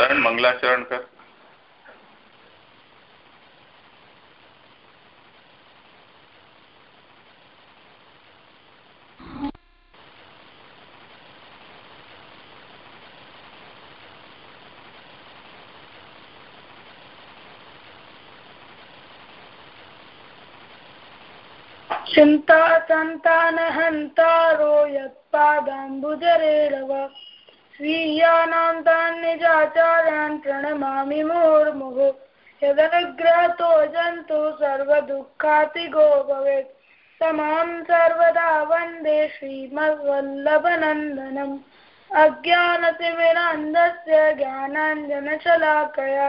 નારાયણ મંગલાચરણ કર चिन्ता सन्तानहन्तारो यत्पादाम्बुजरेरव स्वीयानां तान् निजाचार्यान् प्रणमामि मुहुर्मुहुः यदनुग्रहतो जन्तु सर्वदुःखातिगो भवेत् तमां सर्वदा वन्दे श्रीमद्वल्लभनन्दनम् अज्ञानतिमिरान्धस्य ज्ञानाञ्जनशलाकया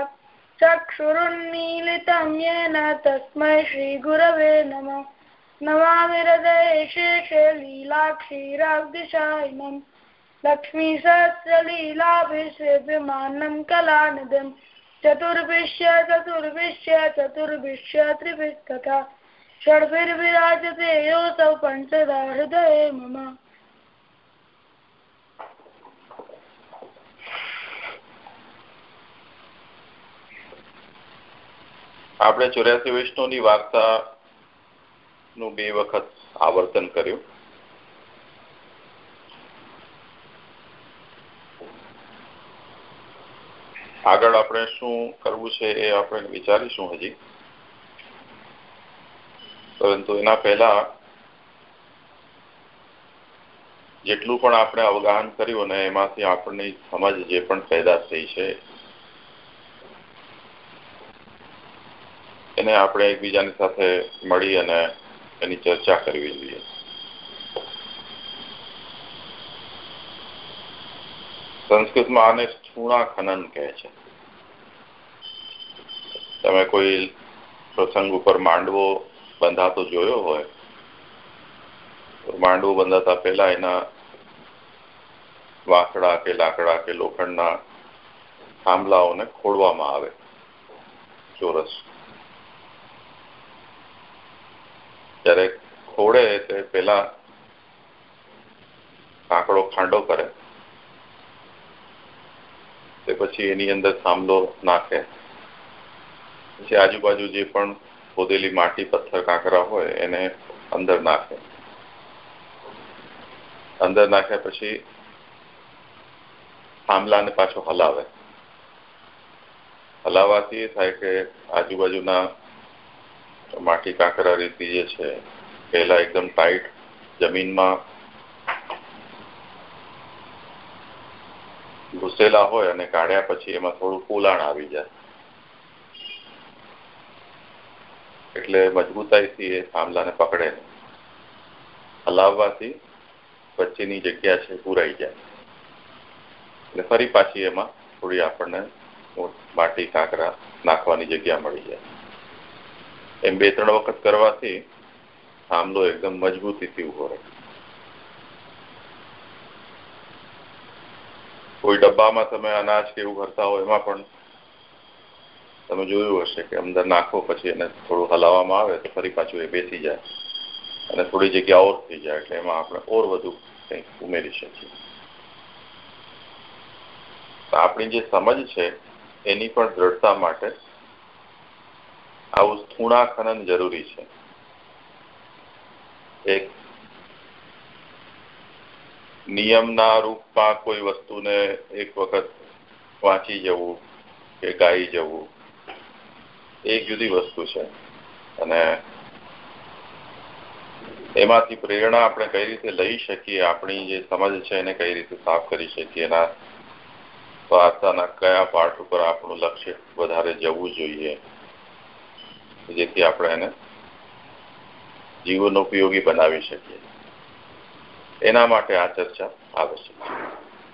चक्षुरुन्मीलितं येन तस्मै श्रीगुरवे नमः नमामि हृदये शेषे लीलाक्षीराब्धिशायिनम् लक्ष्मीसहस्रलीलाभिषेव्यमानं कलानिधिं चतुर्भिश्य चतुर्भिश्य चतुर्भिश्य त्रिभिस्तथा षड्भिर्विराजते योऽसौ पञ्चदा हृदये मम આપણે ચોર્યાસી વૈષ્ણવની વાર્તા નું બે વખત આવર્તન કર્યું આગળ આપણે શું કરવું છે એ આપણે વિચારીશું હજી. પરંતુ એના પહેલા જેટલું પણ આપણે અવગાહન કર્યું અને એમાંથી આપણને સમજ જે પણ પેદા થઈ છે, એને આપણે એકબીજાની સાથે મળી અને એની ચર્ચા કરવી જોઈએ. સંસ્કૃતમાં આને સ્થૂણા ખનન કહે છે. તમે કોઈ પ્રસંગ ઉપર માંડવો બંધાતો જોયો હોય માંડવો બંધાતા પહેલા એના વાંકડા કે લાકડા કે લોખંડના થાંભલાઓને ખોડવામાં આવે, ચોરસ. જ્યારે ખોડે તે પેલા કાંકડો ખાંડો કરે પછી એની અંદર થાંભલો નાખે. પછી આજુબાજુ જે પણ ખોદેલી માટી, પથ્થર, કાંકરા હોય એને અંદર નાખે. અંદર નાખ્યા પછી થાંભલાને પાછો હલાવે. હલાવવાથી એ થાય કે આજુબાજુના માટી, કાંકરા, રીતિ જે છે, પહેલા એકદમ ટાઈટ જમીનમાં ઘૂસેલા હોય અને કાઢ્યા પછી એમાં થોડું ફૂલાણ આવી જાય. એટલે મજબૂતાઈથી એ થાંભલાને પકડે હલાવવાથી વચ્ચેની જગ્યા છે, પૂરાઈ જાય. એટલે ફરી પાછી એમાં થોડી આપણને માટી કાંકરા નાખવાની જગ્યા મળી જાય. એમ બે ત્રણ વખત કરવાથી થાંભલો એકદમ મજબૂતીથી ઊભો રહે. કોઈ ડબ્બામાં તમે અનાજ કે એવું ભરતા હોય, એમાં પણ તમે જોયું હશે કે અંદર નાખો પછી એને થોડું હલાવવામાં આવે તો ફરી પાછું એ બેસી જાય અને થોડી જગ્યા ઓર થઈ જાય એટલે એમાં આપણે ઓર વધુ કંઈક ઉમેરી શકીએ. આપણી જે સમજ છે, એની પણ દ્રઢતા માટે આવું સ્થૂણા ખનન જરૂરી છે. એક નિયમના રૂપમાં કોઈ વસ્તુને એક વખત વાંચી જવું કે ગાઈ જવું, એ જુદી વસ્તુ છે. અને એમાંથી પ્રેરણા આપણે કઈ રીતે લઈ શકીએ, આપણી જે સમજ છે એને કઈ રીતે સાફ કરી શકીએ, એના વાર્તાના કયા પાઠ ઉપર આપણું લક્ષ્ય વધારે જવું જોઈએ, જેથી આપણે એને જીવન ઉપયોગી બનાવી શકીએ. એના માટે આ ચર્ચા આવશ્યક છે.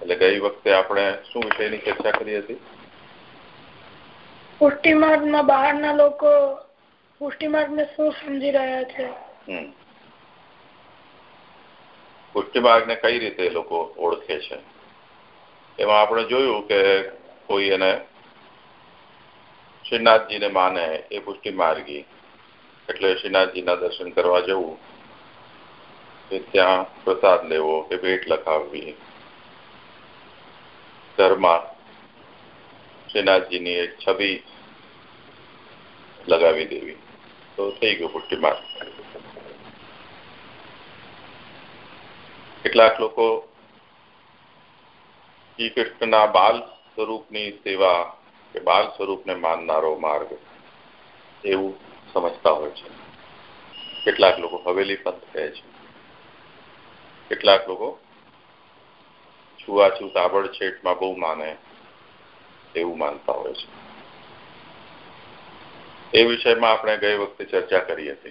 એટલે ગઈ વખતે આપણે શું વિષયની ચર્ચા કરી હતી? પુષ્ટિમાર્ગમાં બહારના લોકો પુષ્ટિમાર્ગને શું સમજી રહ્યા છે? પુષ્ટિમાર્ગને કઈ રીતે લોકો ઓળખે છે? એમાં આપણે જોયું કે કોઈ એને શ્રીનાથજીને માને એ પુષ્ટિમાર્ગી. એટલે શ્રીનાથજીના દર્શન કરવા જવું ત્યાં પ્રસાદ લેવો કે ભેટ લખાવવી. ઘરમાં શ્રીનાથજીની એક છબી લગાવી દેવી. તો થઈ ગયું પુષ્ટિ કેટલાક લોકો શ્રી કૃષ્ણના બાલ સ્વરૂપની સેવા કે બાલ સ્વરૂપને માનનારો માર્ગ એવું સમજતા હોય છે. કેટલાક લોકો હવેલી પંથ કહે છે. કેટલાક લોકો છૂવાછૂત આબડછેટમાં બહુ માને, એવું માનતા હોય છે. એ વિષયમાં આપણે ગઈ વખતે ચર્ચા કરી હતી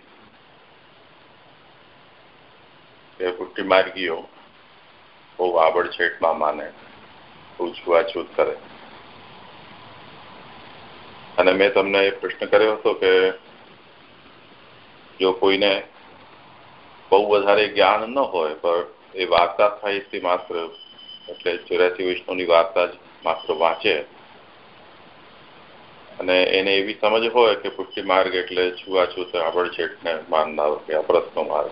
કે પુટ્ટી માર્ગીઓ બહુ આબડછેટમાં માને, બહુ છૂવાછૂત કરે. અને મેં તમને એ પ્રશ્ન કર્યો હતો કે જો કોઈને બહુ વધારે જ્ઞાન ન હોય, પણ એ વાર્તા થાય સાહિત્ય માત્ર, એટલે ચોર્યાસી વિષ્ણુની વાર્તા જ માત્ર વાંચે. અને એને એવી સમજ હોય કે પુષ્ટિ માર્ગ એટલે છૂવાછૂત આબડછેટને માનનાર કે અપ્રતનો માર્ગ.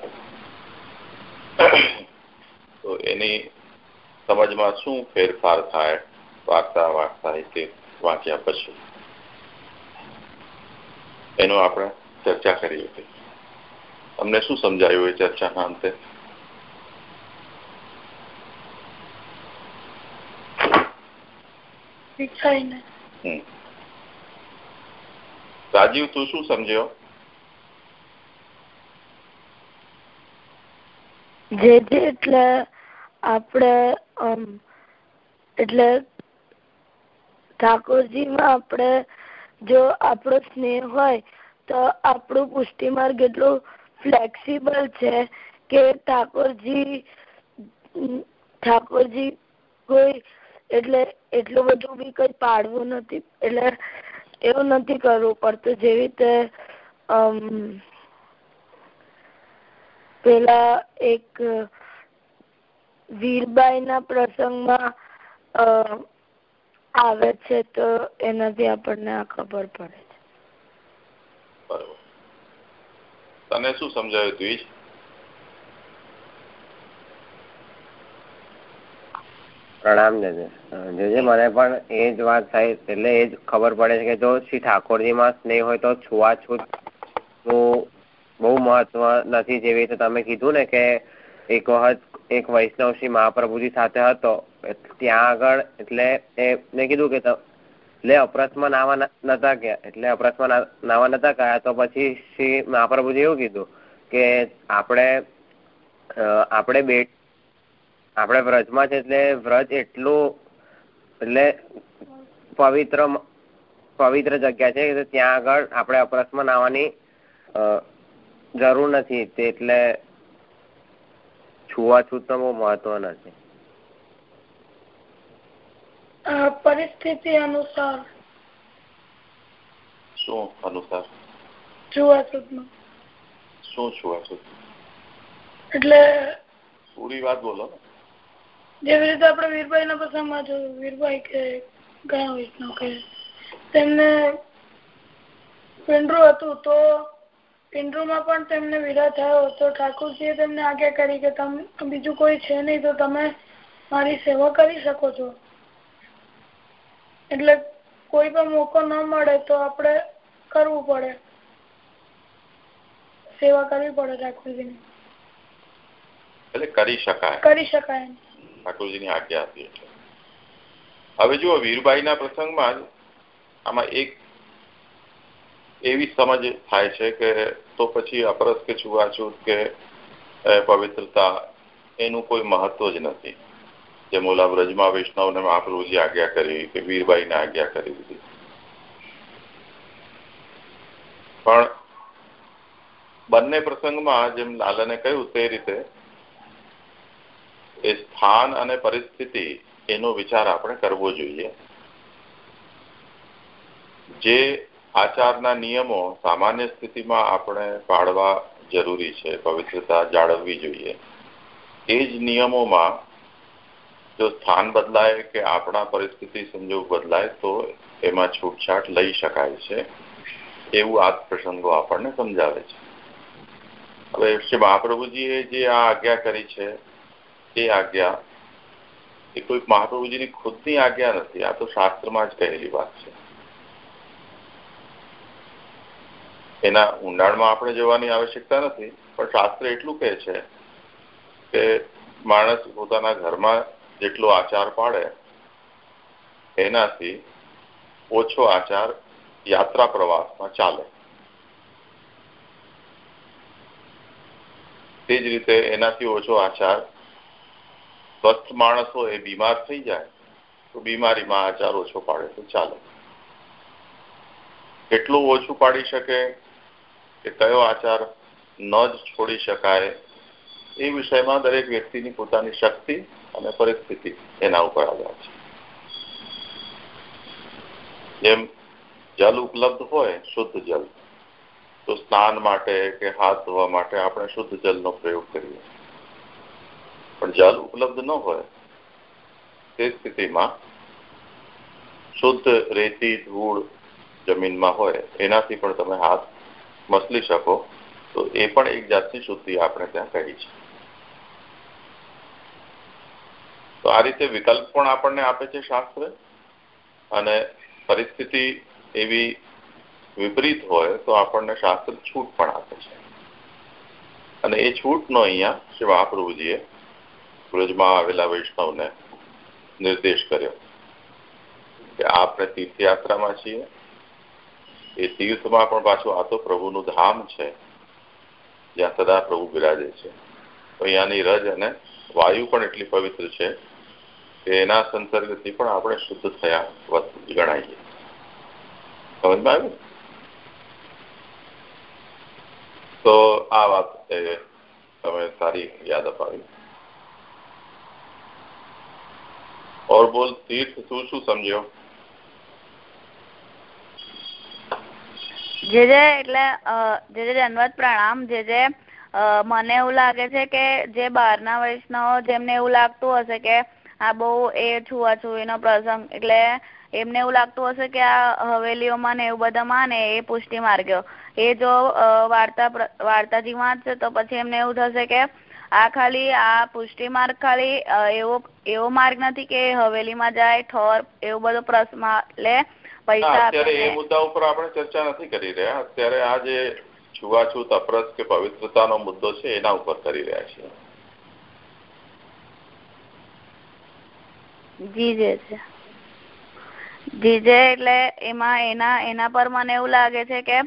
તો એની સમજમાં શું ફેરફાર થાય? વાર્તા વાર્તા તે વાંચ્યા પછી. એનો આપણે ચર્ચા કરી હતી તમને શું સમજાયું એ ચર્ચાના અંતે? રાજીવ તું શું સમજ્યો? જે જે એટલે આપણે એટલે ઠાકોરજીમાં આપણે જો આપણો સ્નેહ હોય તો આપણું પુષ્ટિ માર્ગ એટલું ફ્લેક્સિબલ છે કે ઠાકોરજી ઠાકોરજી કોઈ એટલે એટલું બધું બી કઈ પાડવું નથી. એટલે એવું નથી કરવું પડતું. જેવી રીતે પેલા એક વીરબાઈ ના પ્રસંગમાં આવે છે તો એનાથી આપણને ખબર પડે છે. બરોબર. તને શું સમજાયું દ્વિજ પ્રણામ જજે જજે મને પણ એ જ વાત થાય, એટલે એ જ ખબર પડે છે કે જો શ્રી ઠાકોરજીમાં સ્નેહ હોય તો છૂવાછૂતનું બહુ મહત્વ નથી. જેવી રીતે તમે કીધું ને કે એક વખત એક વૈષ્ણવ શ્રી મહાપ્રભુજી સાથે હતો ત્યાં આગળ, એટલે મેં કીધું કે એટલે અપ્રસમાં નાવા નતા ગયા. એટલે અપ્રસમાં નાવા નતા ગયા, તો પછી શ્રી મહાપ્રભુજી એવું કીધું કે આપણે આપણે બે, આપણે વ્રજમાં છે એટલે વ્રજ એટલું, એટલે પવિત્ર પવિત્ર જગ્યા છે ત્યાં આગળ આપણે અપરસમાં નાવાની જરૂર નથી. એટલે છૂવાછૂત તો બહુ મહત્વ નથી પરિસ્થિતિ અનુસાર. શું અનુસાર? છૂવાછૂત શું છૂવાછૂત એટલે પૂરી વાત બોલો જેવી રીતે આપણે વીરભાઈ ના પ્રસંગમાં જોયું વીરભાઈ કે ગયા વૈષ્ણવ કે તેમને પિંડરું હતું તો પિંડરુમાં પણ તેમને વિરા થયો તો ઠાકોરજીએ તેમને આજ્ઞા કરી કે તમે બીજું કોઈ છે નહીં તો તમે મારી સેવા કરી શકો છો. એટલે કોઈ પણ મોકો ન મળે તો આપણે કરવું પડે. સેવા કરવી પડે ઠાકોરજીની. એટલે કરી શકાય. કરી શકાય. ઠાકોરજીની આજ્ઞા આપી એટલે. હવે જુઓ વીરબાઈના પ્રસંગમાં જ આમાં એક એવી સમજ થાય છે કે તો પછી અપરસ કે છુવાછૂત કે પવિત્રતા એનું કોઈ મહત્વ જ નથી. જેમ ઓલા વ્રજમાં વૈષ્ણવને મહાપ્રભુજી આજ્ઞા કરી, કે વીરબાઈને આજ્ઞા કરી દીધી. પણ બંને પ્રસંગમાં જેમ લાલને કહ્યું તે રીતે, એ સ્થાન અને પરિસ્થિતિ એનો વિચાર આપણે કરવો જોઈએ. જે આચારના નિયમો સામાન્ય સ્થિતિમાં આપણે પાળવા જરૂરી છે, પવિત્રતા જાળવવી જોઈએ. એ જ નિયમોમાં જો સ્થાન બદલાય કે આપણા પરિસ્થિતિ સંજોગ બદલાય, તો એમાં છૂટછાટ લઈ શકાય છે. એવું આ પ્રસંગો આપણને સમજાવે છે. હવે શ્રી મહાપ્રભુજીએ જે આ આજ્ઞા કરી છે, એ આજ્ઞા એ કોઈ મહાપ્રભુજીની ખુદની આજ્ઞા નથી, આ તો શાસ્ત્રમાં જ કહેલી વાત છે. એના ઊંડાણમાં આપણે જવાની આવશ્યકતા નથી, પણ શાસ્ત્ર એટલું કહે છે કે માણસ પોતાના ઘરમાં જેટલો આચાર પાડે, એનાથી ઓછો આચાર યાત્રા પ્રવાસમાં ચાલે. તે જ રીતે એનાથી ઓછો આચાર સ્વસ્થ માણસ એ બીમાર થઈ જાય, તો બીમારીમાં આચાર ઓછો પાડે તો ચાલે. કેટલું ઓછું પાડી શકે કે કયો આચાર ન જ છોડી શકાય એ વિષયમાં દરેક વ્યક્તિની પોતાની શક્તિ અને પરિસ્થિતિ એના ઉપર આધાર છે જેમ જલ ઉપલબ્ધ હોય શુદ્ધ જલ તો સ્નાન માટે કે હાથ ધોવા માટે આપણે શુદ્ધ જલનો પ્રયોગ કરીએ પણ જલ ઉપલબ્ધ ન હોય તે સ્થિતિમાં શુદ્ધ રેતી ધૂળ જમીનમાં હોય એનાથી પણ તમે હાથ મસલી શકો તો એ પણ એક જાતની શુદ્ધિ આપણે ત્યાં કહી છે તો આ રીતે વિકલ્પ પણ આપણને આપે છે શાસ્ત્ર. અને પરિસ્થિતિ એવી વિપરીત હોય તો આપણને શાસ્ત્ર છૂટ પણ આપે છે. અને એ છૂટનો અહીંયા શ્રી મહાપ્રભુજીએ બ્રજમાં આવેલા વૈષ્ણવને નિર્દેશ કર્યો કે આપણે તીર્થયાત્રામાં છીએ. એ તીર્થમાં પણ પાછું આ તો પ્રભુનું ધામ છે. જ્યાં સદા પ્રભુ બિરાજે છે. તો અહીંયાની રજ અને વાયુ પણ એટલી પવિત્ર છે એના સંસર્ગથી પણ આપણે શુદ્ધ થયા ગણાઈએ. સમજમાં આવ્યું? તો આ વાત તમે સારી યાદ અપાવી. ઓર બોલ, તીર્થ શું શું સમજ્યો? જે જે એટલે જે જે દંડવત પ્રણામ, જે જે મને એવું લાગે છે કે જે બહારના વૈષ્ણવ જેમને એવું લાગતું હશે કે આ બહુ એ છૂઆછૂઈનો પ્રસંગ. એટલે એમને એવું લાગતું હશે કે આ હવેલીઓમાં ને એવું બધા માને એ પુષ્ટિ માર્ગ્યો એ જો વાર્તા વાર્તાજી વાંચશે તો પછી એમને એવું થશે કે આ ખાલી આ પુષ્ટિ માર્ગ ખાલી એવો એવો માર્ગ નથી કે હવેલીમાં જાય ઠોર એવું બધો પ્રશ્ન લે પૈસા અત્યારે એ મુદ્દા ઉપર આપણે ચર્ચા નથી કરી રહ્યા. અત્યારે આ જે છુવાછૂત અપરસ કે પવિત્રતાનો મુદ્દો છે એના ઉપર કરી રહ્યા છીએ. જીજે છે. જીજે એટલે એમાં એના એના પર મને એવું લાગે છે કે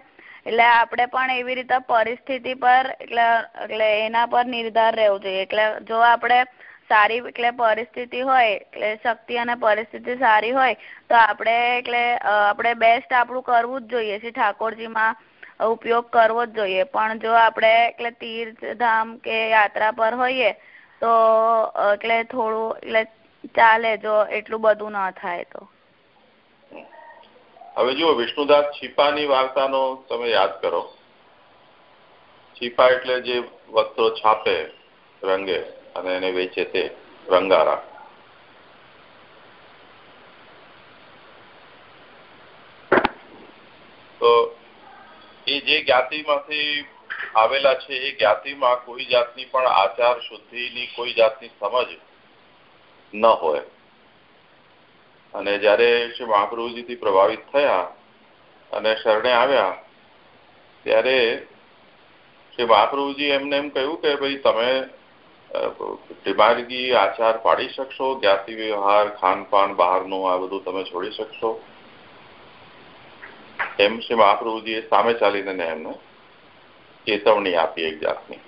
એટલે આપણે પણ એવી રીતે પરિસ્થિતિ પર એટલે એટલે એના પર નિર્ધાર રહેવું જોઈએ. એટલે જો આપણે સારી એટલે પરિસ્થિતિ હોય, એટલે શક્તિ અને પરિસ્થિતિ સારી હોય, તો આપણે એટલે આપણે બેસ્ટ આપણું કરવું જ જોઈએ. શ્રી ઠાકોરજીમાં ઉપયોગ કરવો જ જોઈએ. પણ જો આપણે એટલે તીર્થધામ કે યાત્રા પર હોઈએ, તો એટલે થોડું, એટલે ચાલે જો એટલું બધું ન થાય તો. હવે જુઓ, વિષ્ણુદાસ છીપાની વાર્તાનો તમે યાદ કરો. છીપા એટલે જે વસ્ત્રો છાપે રંગે અને એને વેચે તે રંગારા. તો એ જે જ્ઞાતિમાંથી આવેલા છે, એ જ્ઞાતિમાં કોઈ જાતની પણ આચાર શુદ્ધિની કોઈ જાતની સમજ ન હોય. અને જ્યારે શ્રી મહાપ્રભુજીથી પ્રભાવિત થયા અને શરણે આવ્યા, ત્યારે શ્રી મહાપ્રભુજી એમને એમ કહ્યું કે ભાઈ તમે દિમાગી આચાર પાડી શકશો, જ્ઞાતિ વ્યવહાર, ખાનપાન, બહારનું આ બધું તમે છોડી શકશો. એમ શ્રી મહાપ્રભુજીએ સામે ચાલીને એમને ચેતવણી આપી એક જાતની.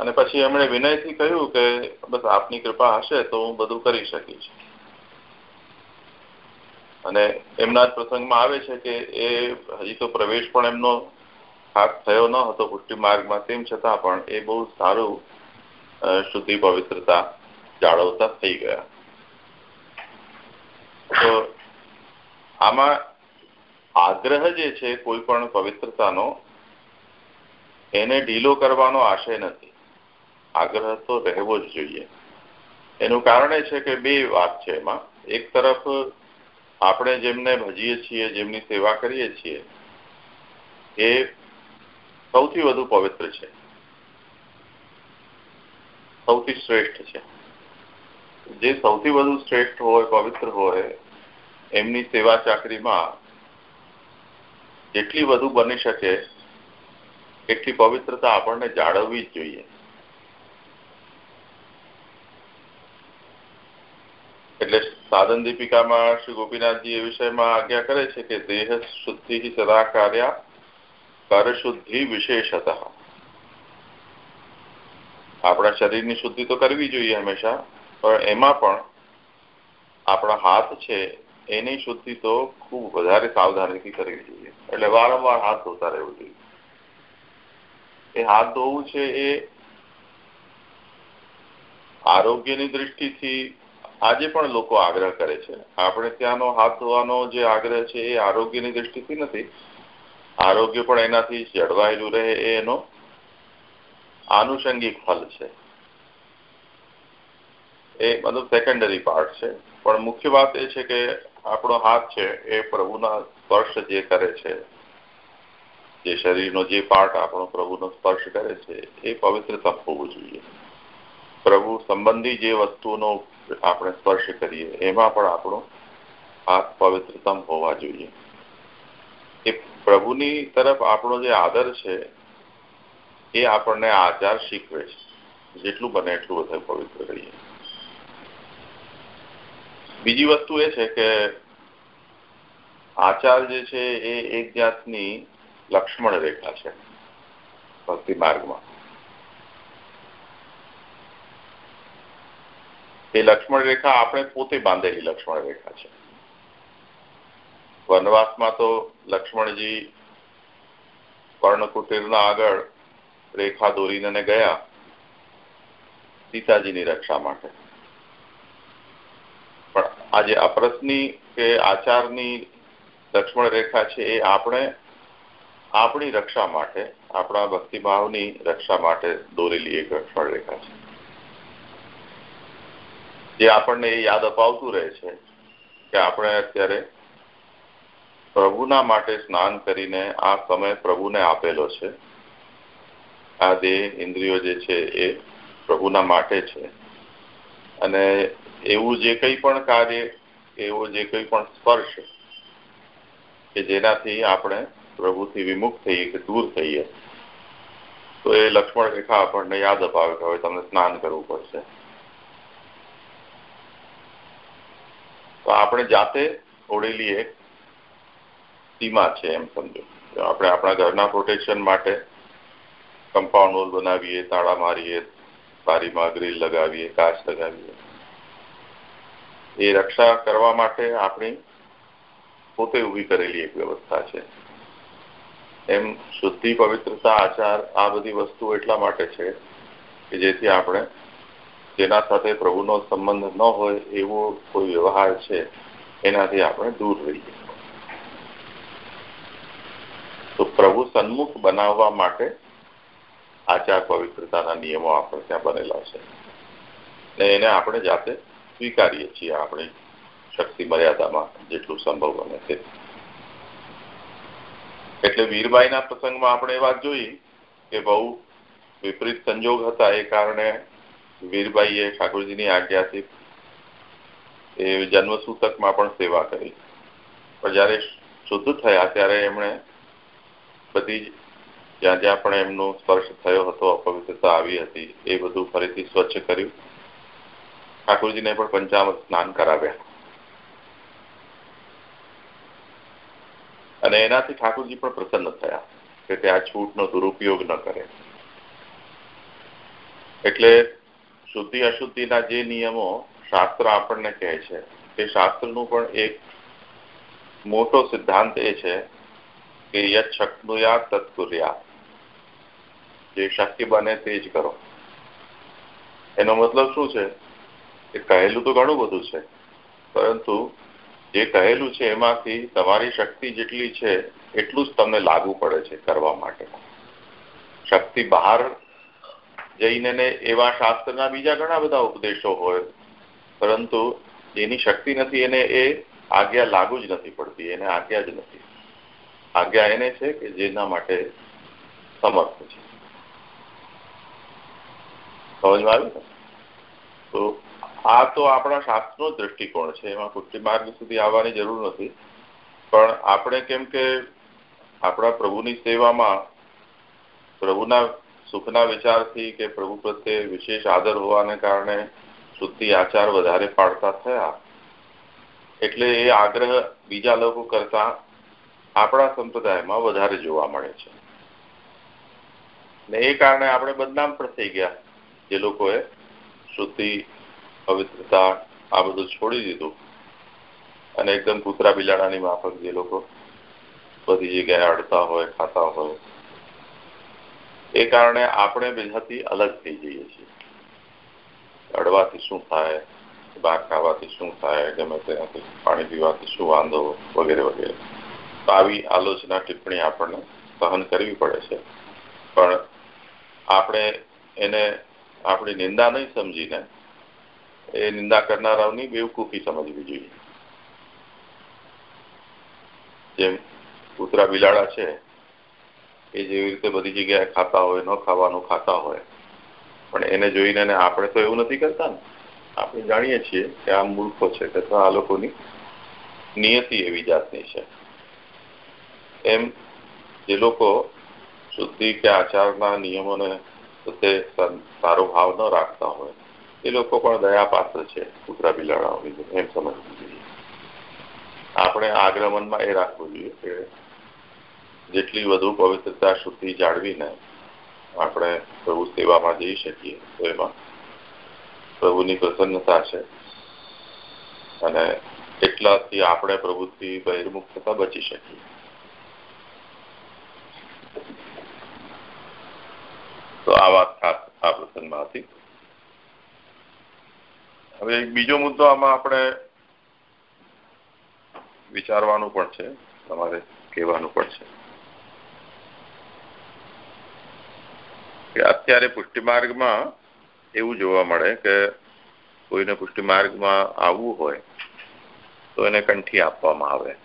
અને પછી એમણે વિનયથી કહ્યું કે બસ આપની કૃપા હશે તો હું બધું કરી શકીશ. અને એમના જ પ્રસંગમાં આવે છે કે એ હજી તો પ્રવેશ પણ એમનો હાથ થયો ન હતો પુષ્ટિ માર્ગમાં, તેમ છતાં પણ એ બહુ સારું શુદ્ધિ, પવિત્રતા જાળવતા થઈ ગયા. તો આમાં આગ્રહ જે છે કોઈ પણ પવિત્રતાનો, એને ઢીલો કરવાનો આશય નથી. આગ્રહ તો રહેવો જ જોઈએ. એનું કારણ એ છે કે બે વાત છે એમાં. એક તરફ, આપણે જેમને ભજીએ છીએ, જેમની સેવા કરીએ છીએ, એ સૌથી વધુ પવિત્ર છે. સૌથી શ્રેષ્ઠ છે. જે સૌથી વધુ શ્રેષ્ઠ હોય, પવિત્ર હોય, એમની સેવા ચાકરીમાં જેટલી વધુ બની શકે, એટલી પવિત્રતા આપણને જાળવવી જ જોઈએ. એટલે સાધન દીપિકામાં શ્રી ગોપીનાથજી એ વિષયમાં આજ્ઞા કરે છે કે દેહ શુદ્ધિ સદા કાર્યા, કર શુદ્ધિ વિશેષત. આપણા શરીરની શુદ્ધિ તો કરવી જોઈએ હંમેશા, પણ એમાં પણ આપણા હાથ છે, એની શુદ્ધિ તો ખૂબ વધારે સાવધાનીથી કરવી જોઈએ. એટલે વારંવાર હાથ ધોતા રહેવું જોઈએ. એ હાથ ધોવું છે એ આરોગ્યની દ્રષ્ટિથી આજે પણ લોકો આગ્રહ કરે છે. આપણે ત્યાંનો હાથ ધોવાનો જે આગ્રહ છે એ આરોગ્યની દ્રષ્ટિથી નથી. આરોગ્ય પણ એનાથી જળવાયેલું રહે એનો આનુષંગિક ફલ છે. એ મતલબ સેકન્ડરી પાર્ટ છે. પણ મુખ્ય વાત એ છે કે આપણો હાથ છે એ પ્રભુના સ્પર્શ જે કરે છે, જે શરીરનો જે પાર્ટ આપણો પ્રભુનો સ્પર્શ કરે છે, એ પવિત્રતા હોવું જોઈએ. પ્રભુ સંબંધી જે વસ્તુનો આપણે સ્પર્શ કરીએ, એમાં પણ આપણો હાથ પવિત્રતમ હોવા જોઈએ. એ પ્રભુની તરફ આપણો જે આદર છે, એ આપણને આચાર શીખવે છે, જેટલું બને એટલું વધારે પવિત્ર રહીએ બીજી વસ્તુ એ છે કે આચાર જે છે, એ એક જાતની લક્ષ્મણ રેખા છે, ભક્તિ માર્ગમાં. એ લક્ષ્મણ રેખા આપણે પોતે બાંધેલી લક્ષ્મણ રેખા છે. વનવાસમાં તો લક્ષ્મણજી કર્ણકુટીરના આગળ રેખા દોરીને ગયા સીતાજીની રક્ષા માટે. પણ આજે અપરસની કે આચારની લક્ષ્મણ રેખા છે એ આપણે આપણી રક્ષા માટે, આપણા ભક્તિભાવની રક્ષા માટે દોરેલી એક લક્ષ્મણ રેખા છે. જે આપણને એ યાદ અપાવતું રહે છે કે આપણે અત્યારે પ્રભુના માટે સ્નાન કરીને આ સમય પ્રભુને આપેલો છે. આ દેહ ઇન્દ્રિયો જે છે એ પ્રભુના માટે છે. અને એવું જે કંઈ પણ કાર્ય, એવો જે કંઈ પણ સ્પર્શ કે જેનાથી આપણે પ્રભુથી વિમુખ થઈએ કે દૂર થઈએ, તો એ લક્ષ્મણ રેખા આપણને યાદ અપાવે કે હવે તમને સ્નાન કરવું પડશે. તો આપણે જાતે ઓળેલી એક સીમા છે એમ સમજો. આપણે આપણા ઘરના પ્રોટેક્શન માટે કમ્પાઉન્ડ વોલ બનાવીએ, તાળા મારીએ, બારીમાં ગ્રીલ લગાવીએ, કાચ લગાવીએ. એ રક્ષા કરવા માટે આપણી પોતે ઊભી કરેલી એક વ્યવસ્થા છે. એમ શુદ્ધિ પવિત્રતા, આચાર, આ બધી વસ્તુ એટલા માટે છે કે જેથી આપણે જેના સાથે પ્રભુનો સંબંધ ન હોય એવો કોઈ વ્યવહાર છે, એનાથી આપણે દૂર રહીએ તો પ્રભુ સન્મુખ બનાવવા માટે આચાર પવિત્રતાના નિયમો આપણે ત્યાં બનેલા છે. ને એને આપણે જાતે સ્વીકારીએ છીએ આપણી શક્તિ મર્યાદામાં જેટલું સંભવ બને તે. એટલે વીરબાઈના પ્રસંગમાં આપણે એ વાત જોઈ કે બહુ વિપરીત સંજોગ હતા એ કારણે વીરબાઈએ ઠાકોરજીની આજ્ઞાથી એ જન્મસૂતકમાં પણ સેવા કરી. પણ જ્યારે શુદ્ધ થયા ત્યારે એમણે બધી જ્યાં જ્યાં પણ એમનો સ્પર્શ થયો હતો, અપવિત્રતા આવી હતી, એ બધું ફરીથી સ્વચ્છ કર્યું. ઠાકોરજીને પણ પંચામૃત સ્નાન કરાવ્યા. અને એનાથી ઠાકોરજી પણ પ્રસન્ન થયા કે આ છૂટનો દુરુપયોગ ન કરે. એટલે શુદ્ધિ અશુદ્ધિના જે નિયમો શાસ્ત્ર આપણને કહે છે, તે શાસ્ત્રનું પણ એક મોટો સિદ્ધાંત એ છે કે યત તત્કુર્યા. જે શક્ય બને તે જ કરો. એનો મતલબ શું છે? કે કહેલું તો ઘણું બધું છે, પરંતુ જે કહેલું છે એમાંથી તમારી શક્તિ જેટલી છે, એટલું જ તમને લાગુ પડે છે કરવા માટે. શક્તિ બહાર જઈને ને એવા શાસ્ત્રના બીજા ઘણા બધા ઉપદેશો હોય, પરંતુ એની શક્તિ નથી એને એ આજ્ઞા લાગુ જ નથી પડતી, એને આજ્ઞા જ નથી. આજ્ઞા એને છે કે જેના માટે સમર્થ છે. સમજમાં આવ્યું ને? તો આ તો આપણા શાસ્ત્રનો દ્રષ્ટિકોણ છે, એમાં પુષ્ટિ માર્ગ સુધી આવવાની જરૂર નથી. પણ આપણે કેમ કે આપણા પ્રભુની સેવામાં, પ્રભુના સુખના વિચારથી કે પ્રભુ પ્રત્યે વિશેષ આદર હોવાને કારણે શુદ્ધિ આચાર વધારે પાડતા થયા. એટલે એ આગ્રહ બીજા લોકો કરતા આપણા સંપ્રદાયમાં વધારે જોવા મળે છે. ને એ કારણે આપણે બદનામ પણ થઈ ગયા. જે લોકોએ શુદ્ધિ, પવિત્રતા આ બધું છોડી દીધું. અને એકદમ કૂતરા બિલાડાની માફક જે લોકો બધી જગ્યાએ અડતા હોય, ખાતા હોય એ કારણે આપણે બીજાથી અલગ થઈ જઈએ છીએ. અડવાથી શું થાય? બહાર ખાવાથી શું થાય? ગમે તેનાથી પાણી પીવાથી શું વાંધો? વગેરે વગેરે. તો આવી આલોચના, ટિપ્પણી આપણને સહન કરવી પડે છે. પણ આપણે એને આપણી નિંદા નહીં સમજીને એ નિંદા કરનારાઓની બેવકૂફી સમજવી જોઈએ. જેમ કૂતરા બિલાડા છે એ જેવી રીતે બધી જગ્યાએ ખાતા હોય, ન ખાવાનું ખાતા હોય. પણ એને જોઈને આપણે તો એવું નથી કરતા ને. આપણે જાણીએ છીએ કે આ મૂર્ખો છે કે આ લોકોની નિયતિ એવી જાતની છે. એમ જે લોકો શુદ્ધિ કે આચારના નિયમોને પ્રત્યે સારો ભાવ ન રાખતા હોય, એ લોકો પણ દયાપાત્ર છે, કૂતરા બિલાડાઓની એમ સમજવું જોઈએ. આપણે આગ્રમનમાં એ રાખવું જોઈએ જેટલી વધુ પવિત્રતા શુદ્ધિ જાળવીને આપણે પ્રભુ સેવામાં જઈ શકીએ તો એમાં પ્રભુની પ્રસન્નતા છે. અને એટલાથી આપણે પ્રભુથી બહિર્મુખ બચી શકીએ. તો આ વાત આ પ્રસંગમાં હતી. હવે એક બીજો મુદ્દો આમાં આપણે વિચારવાનું પણ છે, તમારે કહેવાનું પણ છે. કે અત્યારે પુષ્ટિ માર્ગમાં એવું જોવા મળે કે કોઈને પુષ્ટિ માર્ગમાં આવવું હોય તો એને કંઠી આપવામાં આવે.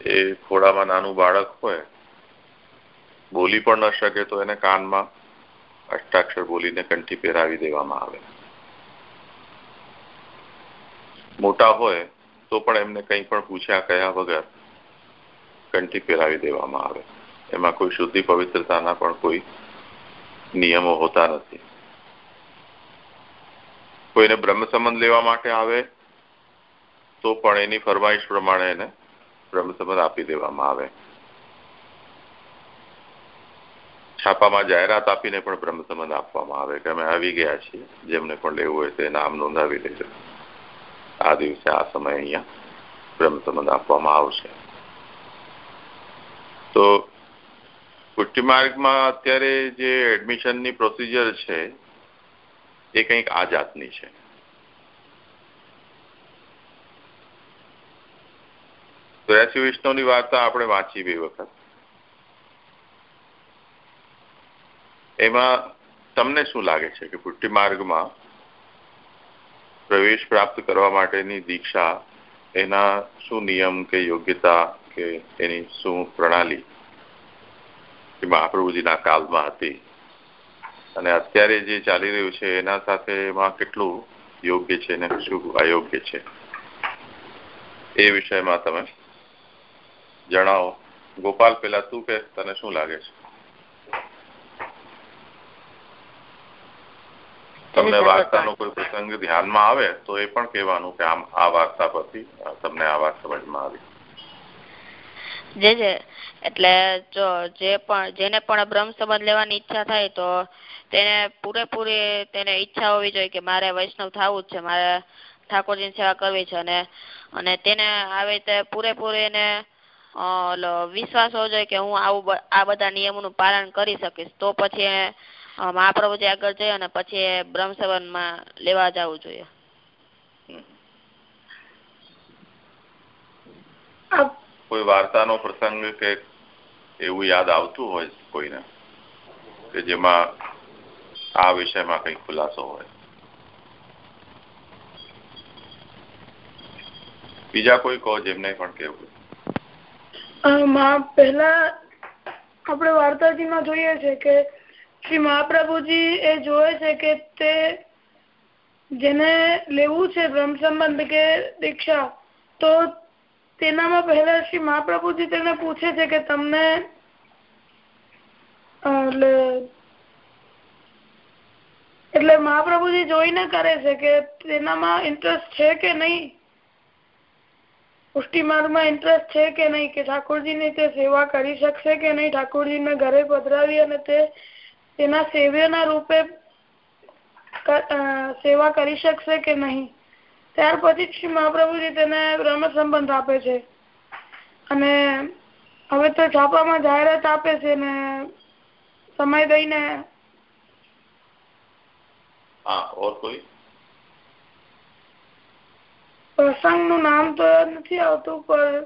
એ ખોડામાં નાનું બાળક હોય, બોલી પણ ન શકે તો એને કાનમાં અષ્ટાક્ષર બોલીને કંઠી પહેરાવી દેવામાં આવે. મોટા હોય તો પણ એમને કંઈ પણ પૂછ્યા કયા વગર કંઠી પહેરાવી દેવામાં આવે. એમાં કોઈ શુદ્ધિ પવિત્રતાના પણ કોઈ નિયમો હોતા નથી. કોઈને બ્રહ્મ સંબંધ લેવા માટે આવે, તો પણ એની ફરમાઈશ પ્રમાણે એને બ્રહ્મ સંબંધ આપી દેવામાં આવે. છાપામાં જાહેરાત આપીને પણ બ્રહ્મ સંબંધ આપવામાં આવે, કે અમે આવી ગયા છીએ, જેમને પણ લેવું હોય તે નામ નોંધાવી લેજો. આ દિવસે, આ સમય અહીંયા બ્રહ્મ સંબંધ આપવામાં આવશે. તો પુષ્ટિ માર્ગમાં અત્યારે જે એડમિશનની પ્રોસિજર છે, એ કંઈક આ જાતની છે. ત્ર્યાસી વિષ્ણુની વાર્તા આપણે વાંચી બે વખત. એમાં તમને શું લાગે છે કે પુટ્ટી માર્ગમાં પ્રવેશ પ્રાપ્ત કરવા માટેની દીક્ષા એના શું નિયમ કે યોગ્યતા કે એની શું પ્રણાલી? એ મહાપ્રભુજીના કાલમાં હતી. અને અત્યારે જે ચાલી રહ્યું છે એના સાથે એમાં કેટલું યોગ્ય છે અને શું અયોગ્ય છે? એ વિષયમાં તમે જણાવો. ગોપાલ પેલા તું કે તને શું લાગે છે? તમને વાર્તાનો કોઈ પ્રસંગ ધ્યાનમાં આવે તો એ પણ કહેવાનું કે આમ આ વાર્તા પરથી તમને આ વાત સમજમાં આવી. જે જે, એટલે જો જે પણ, જેને પણ બ્રહ્મ સંબંધ લેવાની ઈચ્છા થાય તો તેને પૂરેપૂરી તેને ઈચ્છા હોવી જોઈએ કે મારે વૈષ્ણવ થવું જ છે, મારે ઠાકોરજીની સેવા કરવી છે અને અને તેને આવી રીતે પૂરેપૂરી એને વિશ્વાસ હોવો જોઈએ કે હું આવું આ બધા નિયમોનું પાલન કરી શકીશ. તો પછી મહાપ્રભુજી આગળ જઈ અને પછી બ્રહ્મ સંબંધમાં લેવા જવું જોઈએ. કોઈ વાર્તાનો પ્રસંગ કે એવું યાદ આવતું હોય કોઈને, કે જેમાં આ વિષયમાં કઈ ખુલાસો હોય. બીજા કોઈ કહો જેમને પણ કેવું પહેલા આપણે વાર્તાજીમાં જોઈએ છે કે શ્રી મહાપ્રભુજી એ જોવે છે કે તે જેને લેવું છે બ્રહ્મ સંબંધ કે દીક્ષા, તો તેનામાં પહેલા શ્રી મહાપ્રભુજી તેને પૂછે છે કે તમને એટલે એટલે મહાપ્રભુજી જોઈને કરે છે કે તેનામાં ઇન્ટરેસ્ટ છે કે નહીં? પુષ્ટિ માર્ગમાં ઇન્ટરેસ્ટ છે કે નહીં કે ઠાકોરજીની તે સેવા કરી શકશે કે નહીં? ઠાકોરજીને ઘરે પધરાવી અને તે તેના સેવ્યના રૂપે સેવા કરી શકશે કે નહીં? ત્યાર પછી શ્રી મહાપ્રભુજી તેને બ્રહ્મ સંબંધ આપે છે. અને હવે તો છાપામાં જાહેરાત આપે છે ને સમય દઈને. હા ઓર કોઈ? પ્રસંગનું નામ તો નથી આવતું પણ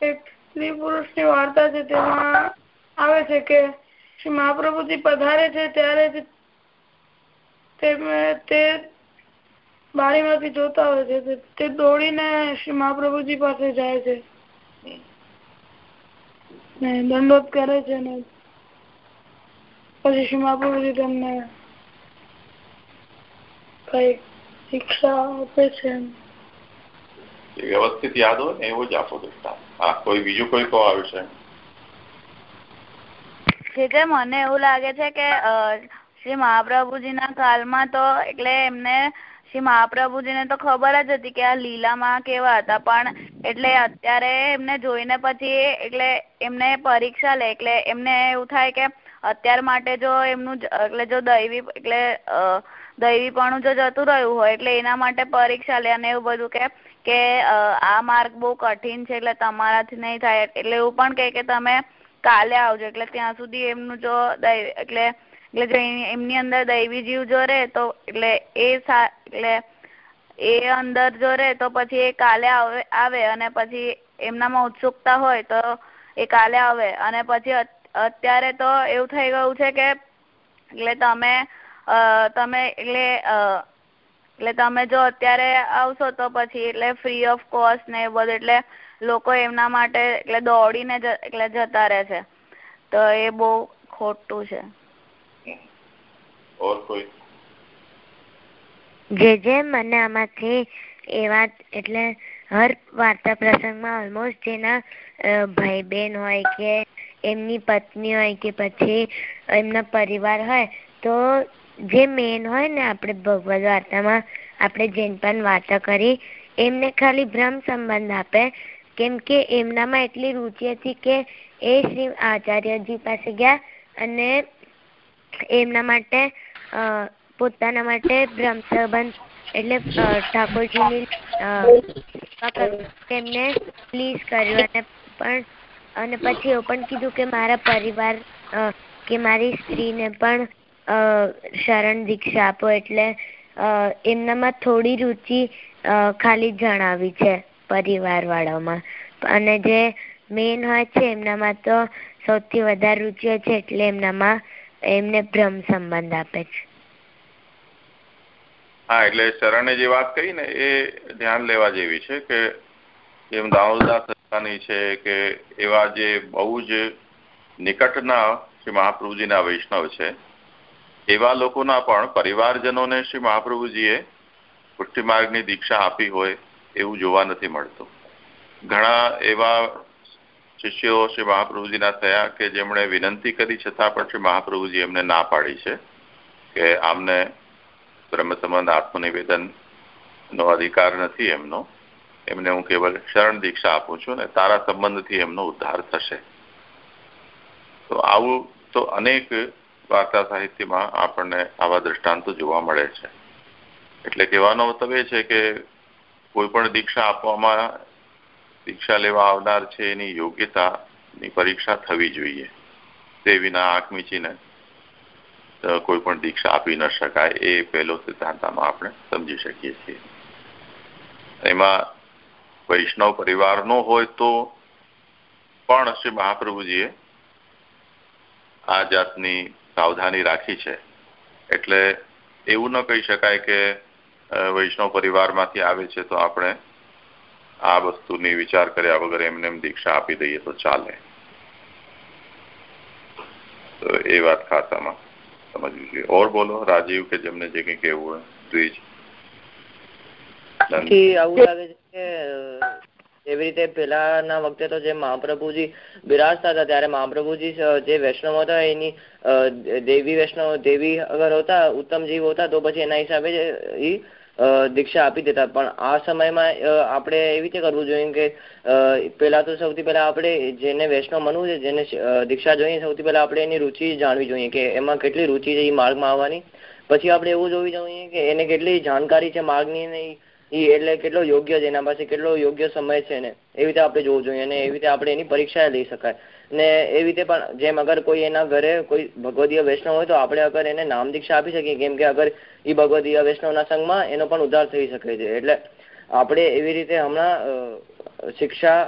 એક સ્ત્રી પુરુષની વાર્તા છે તેમાં આવે છે કે શ્રી મહાપ્રભુજી પધારે છે ત્યારે તે બારીમાંથી જોતા હોય છે તે દોડીને શ્રી મહાપ્રભુજી પાસે જાય છે. ને દંડોત કરે છે ને પછી શ્રી મહાપ્રભુજી તેમને કઈ શિક્ષા આપે છે વ્યવસ્થિત યાદ હોય ને એવો જ આપો દૃષ્ટાંત. હા કોઈ બીજું કોઈ કહો આવ્યું છે? જે મને એવું લાગે છે કે શ્રી મહાપ્રભુજીના કાળમાં તો એટલે એમને શ્રી મહાપ્રભુજીને તો ખબર જ હતી કે આ લીલામાં કેવા હતા. પણ એટલે અત્યારે એમને જોઈને પછી એટલે એમને પરીક્ષા લે, એટલે એમને એવું થાય કે અત્યાર માટે જો એમનું એટલે જો દૈવી, એટલે દૈવીપણું જો જતું રહ્યું હોય, એટલે એના માટે પરીક્ષા લે અને એવું બધું કે કે આ માર્ગ બહુ કઠિન છે, એટલે તમારાથી નહીં થાય. એટલે એવું પણ કહે કે તમે કાલે આવજો, એટલે ત્યાં સુધી એમનું જો એટલે એટલે એમની અંદર દૈવી જીવ જો રહે તો એટલે એ એટલે એ અંદર જો રહે તો પછી એ કાલે આવે આવે અને પછી એમનામાં ઉત્સુકતા હોય તો એ કાલે આવે. અને પછી અત્યારે તો એવું થઈ ગયું છે કે એટલે તમે તમે એટલે એટલે તમે જો અત્યારે આવશો તો પછી એટલે ફ્રી ઓફ કોસ્ટ ને એ બધું, એટલે લોકો એમના માટે એટલે દોડીને એટલે જતા રહે છે. તો એ બહુ ખોટું છે. જે જે મને આમાંથી એ વાત, એટલે હર વાર્તા પ્રસંગમાં ઓલમોસ્ટ જેના ભાઈ બહેન હોય કે એમની પત્ની હોય કે પછી એમના પરિવાર હોય, તો જે મેન હોય ને આપણે ભગવદ વાર્તામાં, આપણે જેન પણ વાર્તા કરી, એમને ખાલી ભ્રમ સંબંધ આપે, કેમ કે એમનામાં એટલી રુચિ હતી કે એ શ્રી આચાર્યજી પાસે ગયા અને એમના માટે પોતાના માટે બ્રહ્મ એટલે ઠાકોરજીની તેમને પ્લીઝ કર્યું અને પણ, અને પછી એવું પણ કીધું કે મારા પરિવાર કે મારી સ્ત્રીને પણ શરણ દીક્ષા આપો એટલે એમનામાં થોડી રુચિ ખાલી જણાવી છે પરિવાર વાળામાં અને જે મેન હોય છે એમનામાં તો સૌથી વધારે રુચિ છે એટલે એમનામાં એમને ભ્રમ સંબંધ આપે છે. હા, એટલે શરણે જે વાત કહી ને, એ ધ્યાન લેવા જેવી છે કે જેમ દામોદરદાસ સંસ્થાની છે કે એવા જે બહુ જ નિકટના શ્રી મહાપ્રભુજીના વૈષ્ણવ છે, એવા લોકોના પણ પરિવારજનોને શ્રી મહાપ્રભુજીએ પુષ્ટિમાર્ગની દીક્ષા આપી હોય એવું જોવા નથી મળતું. ઘણા એવા શિષ્યો શ્રી મહાપ્રભુજીના થયા કે જેમણે વિનંતી કરી છતાં પણ શ્રી મહાપ્રભુજી એમને ના પાડી છે કે આમને બ્રહ્મ સંબંધ આત્મનિવેદન નો અધિકાર નથી એમનો. એમને હું કેવલ શરણ દીક્ષા આપું છું ને તારા સંબંધથી એમનો ઉદ્ધાર થશે. તો આવું તો અનેક વાર્તા સાહિત્યમાં આપણને આવા દ્રષ્ટાંતો જોવા મળે છે. એટલે કહેવાનો મતલબ એ છે કે કોઈ પણ દીક્ષા આપવામાં દીક્ષા લેવા આવનાર છે એની યોગ્યતાની પરીક્ષા થવી જોઈએ. તે વિના આંખ મીચીને કોઈ પણ દીક્ષા આપી ન શકાય એ પહેલો સિદ્ધાંત આમાં આપણે સમજી શકીએ છીએ. એમાં વૈષ્ણવ પરિવારનો હોય તો પણ શ્રી મહાપ્રભુજીએ આ જાતની સાવધાની રાખી છે. એટલે એવું ન કહી શકાય કે વૈષ્ણવ પરિવારમાંથી આવે છે તો આપણે આ વસ્તુની વિચાર કર્યા વગર એમને એમ દીક્ષા આપી દઈએ તો ચાલે. તો એ વાત ખાસ સમજવી જોઈએ. ઓર બોલો, રાજીવ કે જેમને જે કંઈ કહેવું હોય, દ્વિજ. આવું કે, એવી રીતે પેલાના વખતે તો જે મહાપ્રભુજી બિરાજતા હતા, ત્યારે મહાપ્રભુજી જે વૈષ્ણવ હતા, એની દેવી વૈષ્ણવ, દેવી અગર હોતા, ઉત્તમ જીવ હોતા, તો પછી એના હિસાબે દીક્ષા આપી દેતા. પણ આ સમયમાં આપણે એવી રીતે કરવું જોઈએ કે પહેલા તો સૌથી પહેલા આપણે જેને વૈષ્ણવ મનવું છે, જેને દીક્ષા જોઈએ, સૌથી પહેલા આપણે એની રુચિ જાણવી જોઈએ કે એમાં કેટલી રુચિ છે એ માર્ગમાં આવવાની. પછી આપણે એવું જોવી જોઈએ કે એને કેટલી જાણકારી છે માર્ગની ને એ એટલે કેટલો યોગ્ય છે, એના પાસે કેટલો યોગ્ય સમય છે ને, એવી રીતે આપણે જોવું જોઈએ અને એવી રીતે આપણે એની પરીક્ષા લઈ શકાય. ને એવી રીતે પણ જેમ અગર કોઈ એના ઘરે કોઈ ભગવદીય વૈષ્ણવ હોય તો આપણે અગર એને નામ દીક્ષા આપી શકીએ કેમ કે અગર એ ભગવદીય વૈષ્ણવના સંઘમાં એનો પણ ઉદ્ધાર થઈ શકે છે. એટલે આપણે એવી રીતે હમણાં શિક્ષા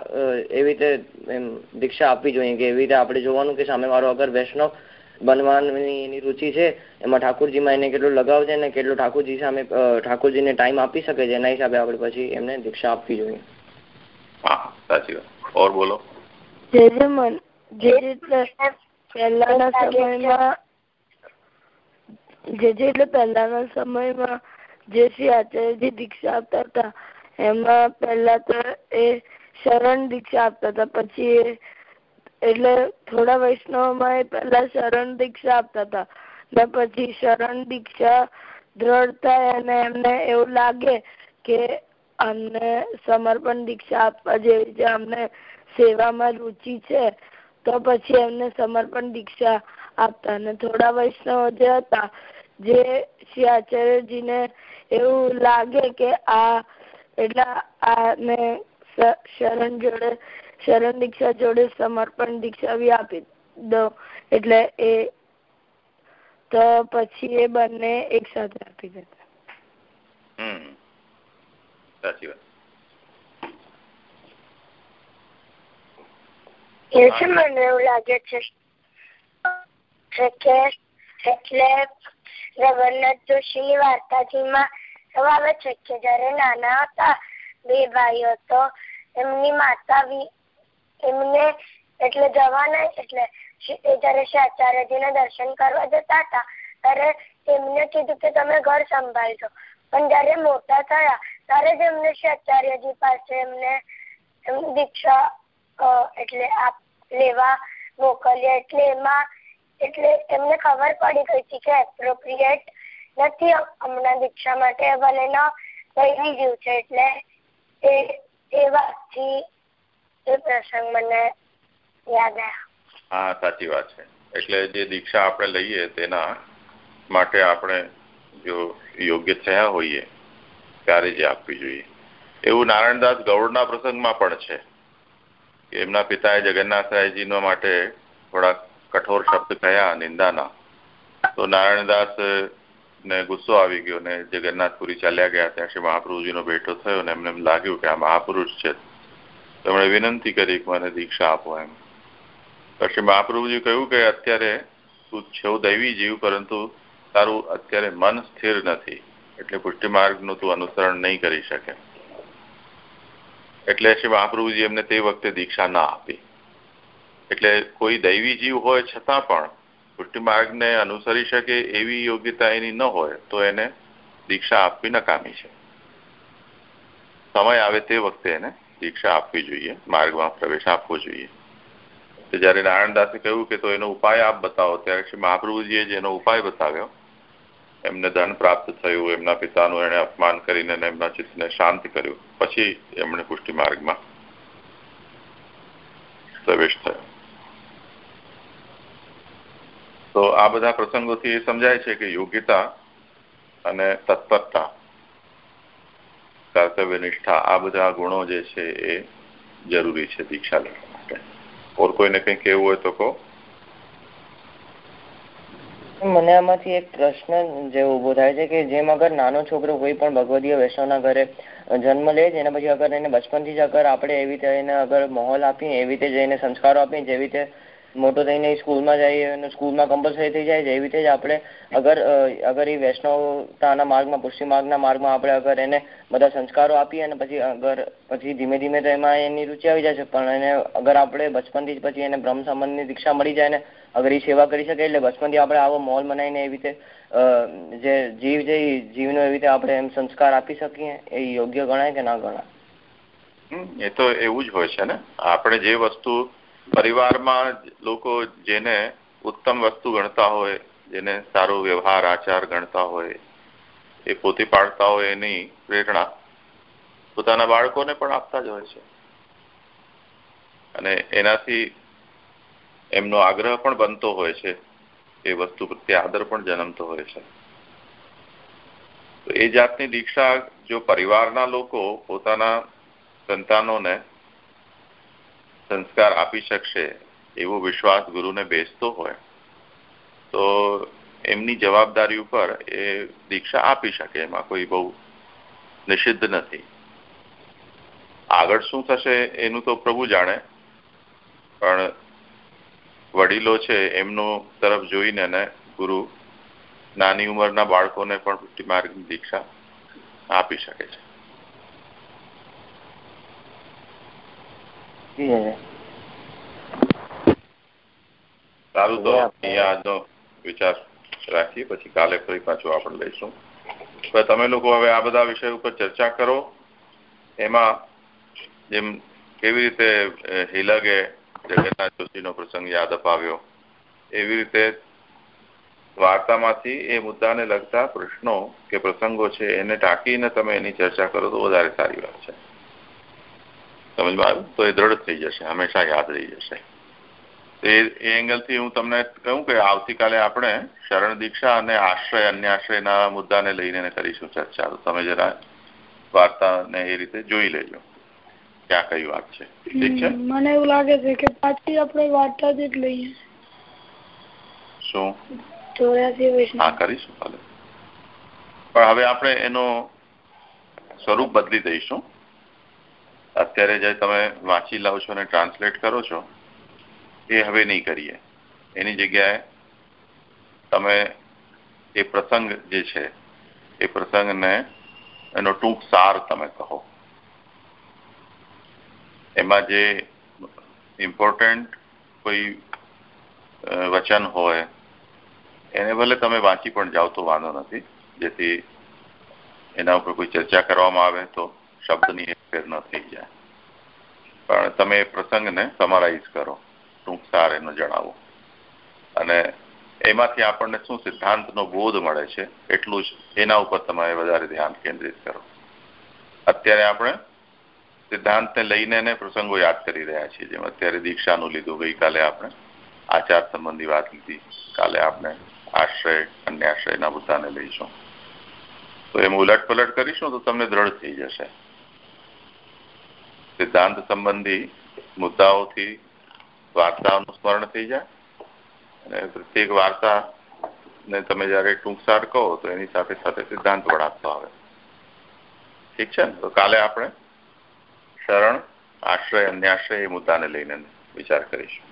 એવી રીતે એમ દીક્ષા આપવી જોઈએ કે એવી રીતે આપણે જોવાનું કે સામેવાળો અગર વૈષ્ણવ બનવાની એની રુચિ છે એમાં ઠાકોરજીમાં એને કેટલો લગાવ છે ને કેટલો ઠાકોરજી સામે ઠાકોરજીને ટાઈમ આપી શકે છે એના હિસાબે આપણે પછી એમને દીક્ષા આપવી જોઈએ. હા સાચી વાત. ઓર બોલો. જય જય મન જે રીતે પહેલાના સમયમાં જે જે એટલે જે શ્રી આચાર્યજી દીક્ષા આપતા હતા, એમાં પહેલા તો એ શરણ દીક્ષા આપતા હતા, પછી એ એટલે થોડા વૈષ્ણવમાં એ પહેલા શરણ દીક્ષા આપતા હતા, ને પછી શરણ દીક્ષા દ્રઢ થાય અને એમને એવું લાગે કે અમને સમર્પણ દીક્ષા આપવા જેવી છે અમને સેવામાં રુચિ છે તો પછી એમને સમર્પણ દીક્ષા આપતા અને થોડા વૈષ્ણવ જે હતા, જે શ્રી આચાર્યજીને એવું લાગે કે આ, એટલા આને શરણ જોડે, શરણ દીક્ષા જોડે સમર્પણ દીક્ષા બી આપી દો. એટલે એ, તો પછી એ બંને એક સાથે આપી દેતા. સાચી વાત. છે મને એવું લાગે છે. કે એટલે જગન્નાથ આવે છે કે જયારે નાના હતા, બે ભાઈઓ તો એમની માતા એમને એટલે જવાના એટલે જયારે આચાર્યજીના દર્શન કરવા જતા હતા, ત્યારે એમને કીધું કે તમે ઘર સંભાળજો. પણ જયારે મોટા થયા, ત્યારે જ એમને આચાર્યજી પાસે એમને દીક્ષા એટલે આપ લેવા મોકલ્યા એટલે એમાં, એટલે એમને ખબર પડી ગઈ હતી કે એપ્રોપ્રિએટ નથી હમણાં દીક્ષા માટે ભલે ન થઈ ગયું છે. એટલે એ એ વાતથી એ પ્રસંગ મને યાદ આવ્યા. હા, સાચી વાત છે. એટલે જે દીક્ષા આપણે લઈએ તેના માટે આપણે જો યોગ્ય થયા હોઈએ, ત્યારે જ આપવી જોઈએ. એવું નારાયણદાસ ગૌડના પ્રસંગમાં પણ છે. એમના પિતાએ જગન્નાથરાયજીનો માટે થોડા કઠોર શબ્દ કયા નિંદાના. તો નારાયણદાસ ને ગુસ્સો આવી ગયો ને જગન્નાથપુરી ચાલ્યા ગયા. ત્યાં શ્રી મહાપ્રભુજીનો ભેટો થયો ને એમને એમ લાગ્યું કે આ મહાપુરુષ છે. તેમણે વિનંતી કરી કે મને દીક્ષા આપો એમ. પછી મહાપ્રભુજી કહ્યું કે અત્યારે તું છો દૈવી જીવ, પરંતુ તારું અત્યારે મન સ્થિર નથી. એટલે પુષ્ટિ માર્ગનું તું અનુસરણ નહીં કરી શકે. એટલે શ્રી મહાપ્રભુજી એમને તે વખતે દીક્ષા ના આપી. એટલે કોઈ દૈવી જીવ હોય છતાં પણ પુષ્ટિ માર્ગને અનુસરી શકે એવી યોગ્યતા એની ન હોય તો એને દીક્ષા આપવી નકામી છે. સમય આવે તે વખતે એને દીક્ષા આપવી જોઈએ, માર્ગમાં પ્રવેશ આપવો જોઈએ. તો જયારે નારાયણદાસે કહ્યું કે તો એનો ઉપાય આપ બતાવો, ત્યારે શ્રી મહાપ્રભુજીએ જેનો ઉપાય બતાવ્યો. એમને ધન પ્રાપ્ત થયું, એમના પિતાનું એને અપમાન કરીને એમના ચિત્તને શાંત કર્યું. પછી એમણે પુષ્ટિ માર્ગમાં પ્રવેશ થયો. તો આ બધા પ્રસંગોથી એ સમજાય છે કે યોગ્યતા અને તત્પરતા કર્તવ્ય નિષ્ઠા આ બધા ગુણો જે છે એ જરૂરી છે દીક્ષા લેવા માટે. ઓર કોઈને કંઈ કહેવું હોય તો કહો. મને આમાંથી એક પ્રશ્ન જે ઊભો થાય છે કે જેમ અગર નાનો છોકરો કોઈ પણ ભગવદીય વૈષ્ણવના ઘરે જન્મ લે છે, એના પછી અગર એને બચપનથી જ અગર આપણે એવી રીતે એને અગર માહોલ આપીએ, એવી રીતે જ એને સંસ્કારો આપીએ, જેવી રીતે મોટો થઈને સ્કૂલમાં જઈએ અને સ્કૂલમાં કમ્પલસરી થઈ જાય છે રીતે જ આપણે અગર અગર એ વૈષ્ણવતાના માર્ગમાં પુષ્ટિ માર્ગના માર્ગમાં આપણે અગર એને બધા સંસ્કારો આપીએ અને પછી અગર, પછી ધીમે ધીમે તો એમાં એની રુચિ આવી જાય છે પણ એને અગર આપણે બચપનથી જ પછી એને બ્રહ્મ સંબંધની દીક્ષા મળી જાય ને અગર એ સેવા કરી શકે એટલે બચપનથી આપણે આવો મોલ મનાવીને એવી રીતે જે જીવ જે જીવનો એવી રીતે આપણે એમ સંસ્કાર આપી શકીએ, એ યોગ્ય ગણાય કે ના ગણાય? એ તો એવું જ હોય છે ને. આપણે જે વસ્તુ પરિવારમાં લોકો જેને ઉત્તમ વસ્તુ ગણતા હોય, જેને સારો વ્યવહાર, આચાર ગણતા હોય, એ પોતે પોતાના બાળકોને પણ આપતા જ હોય છે. અને એનાથી એમનો આગ્રહ પણ બનતો હોય છે, એ વસ્તુ પ્રત્યે આદર પણ જન્મતો હોય છે. એ જાતની દીક્ષા જો પરિવારના લોકો પોતાના સંતાનોને સંસ્કાર આપી શકશે એવો વિશ્વાસ ગુરુને બેસતો હોય, તો એમની જવાબદારી ઉપર એ દીક્ષા આપી શકે. એમાં કોઈ બહુ નિષિદ્ધ નથી. આગળ શું થશે એનું તો પ્રભુ જાણે, પણ વડીલો છે એમનો તરફ જોઈને ને ગુરુ નાની ઉંમરના બાળકોને પણ માર્ગની દીક્ષા આપી શકે છે. સારું તો અહીંયા આજનો વિચાર રાખીએ પછી કાલે ફરી પાછું આપણે લઈશું. તમે લોકો હવે આ બધા વિષય ઉપર ચર્ચા કરો. એમાં જેમ કેવી રીતે હિલગે જગન્નાથ જોશીનો પ્રસંગ યાદ અપાવ્યો એવી રીતે વાર્તામાંથી એ મુદ્દાને લગતા પ્રશ્નો કે પ્રસંગો છે એને ટાંકીને તમે એની ચર્ચા કરો તો વધારે સારી વાત છે. સમજમાં આવ્યું? તો એ દ્રઢ થઈ જશે હંમેશા યાદ રહી જશે. એ એંગલથી હું તમને કહું કે આવતીકાલે આપણે શરણ દીક્ષા અને આશ્રય અન્ય આશ્રયના મુદ્દાને લઈને કરીશું ચર્ચા. તો તમે જરા વાર્તાને એ રીતે જોઈ લેજો. ક્યાં કઈ વાત છે. ઠીક છે? મને એવું લાગે છે કે પાછી આપણે વાર્તા જ લઈએ. શું? હા કરીશું ભલે. પણ હવે આપણે એનો સ્વરૂપ બદલી દઈશું. અત્યારે જે તમે વાંચી લાવ છો અને ટ્રાન્સલેટ કરો છો, એ હવે નહીં કરીએ. એની જગ્યાએ તમે એ પ્રસંગ જે છે, એ પ્રસંગને, એનો ટૂંક સાર તમે કહો. એમાં જે ઇમ્પોર્ટન્ટ કોઈ વચન હોય, એને ભલે તમે વાંચી પણ જાઓ તો વાંધો નથી. જેથી એના ઉપર કોઈ ચર્ચા કરવામાં આવે તો શબ્દની ફેર ન થઈ જાય. પણ તમે એ પ્રસંગને સમરાઈઝ કરો. ટૂંક સાર એનો જણાવો. અને એમાંથી આપણને શું સિદ્ધાંતનો બોધ મળે છે, એટલું જ એના ઉપર તમારે વધારે ધ્યાન કેન્દ્રિત કરો. અત્યારે આપણે સિદ્ધાંતને લઈને એને પ્રસંગો યાદ કરી રહ્યા છીએ. જેમ અત્યારે દીક્ષાનું લીધું, ગઈકાલે આપણે આચાર સંબંધી વાત લીધી. કાલે આપણે આશ્રય અન્યાશ્રયના મુદ્દાને લઈશું. તો એમ ઉલટ પલટ કરીશું તો તમને દ્રઢ થઈ જશે. સિદ્ધાંત સંબંધી મુદ્દાઓથી વાર્તાઓનું સ્મરણ થઈ જાય. અને પ્રત્યેક વાર્તા ને તમે જયારે ટૂંકસાર કહો, તો એની સાથે સાથે સિદ્ધાંત પણ આપતો આવે. ઠીક છે ને? તો કાલે આપણે શરણ, આશ્રય, અન્યાશ્રય એ મુદ્દાને લઈને વિચાર કરીશું.